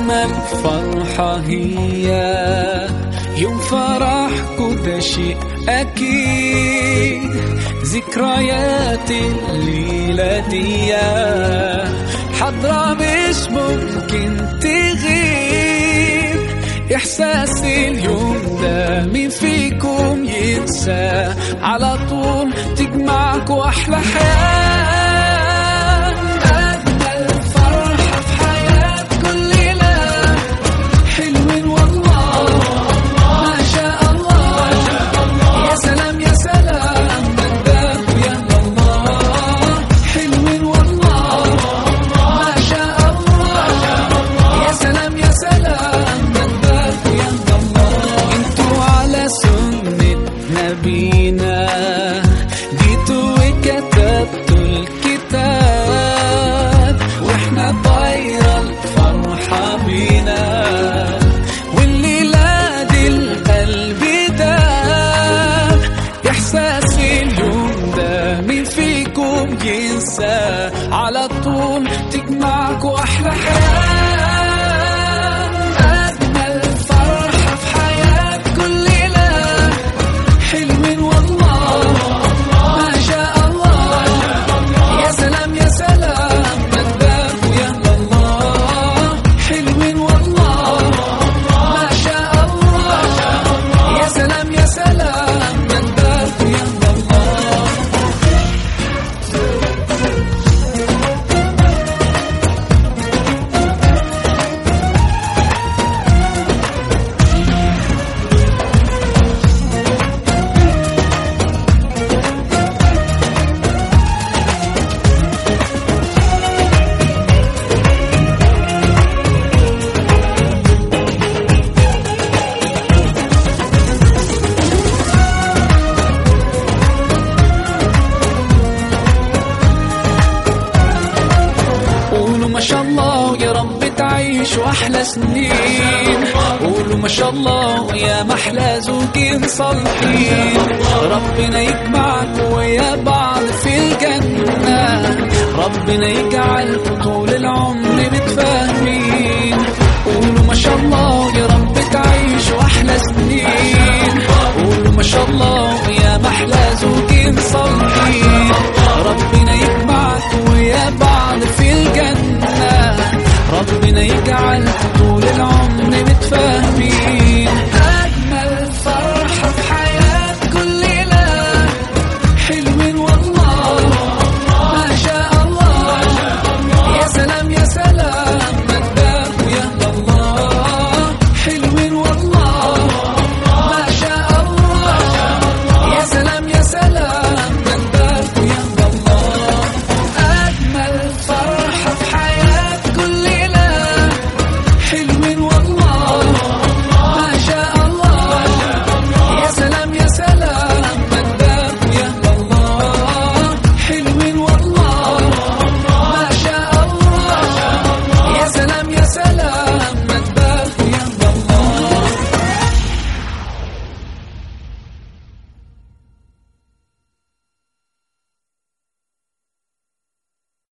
أجمل فرحة هي يوم فرحكوا ده شيء أكيد. ذكريات الليلة دي حضرة مش ممكن تغيب. إحساس اليوم ده مين فيكم ينسى. على طول تجمعكوا أحلى حياة. نبينا جيتوا وكتبتوا الكتاب وإحنا طايرة الفرحة بينا والليلة دي القلب داب إحساس اليوم ده مين فيكم ينسى على طول تجمعكوا أحلى حياة ما شاء الله يا رب تعيشوا أحلى سنين. قولوا ما شاء الله يا محلى زوجين صالحين. ربنا يجمعكم ويا بعض في الجنة. ربنا يجعلكم طول العمر متفاهمين. قولوا ما شاء الله يا ربنا يجعل طول العمر نتفاهم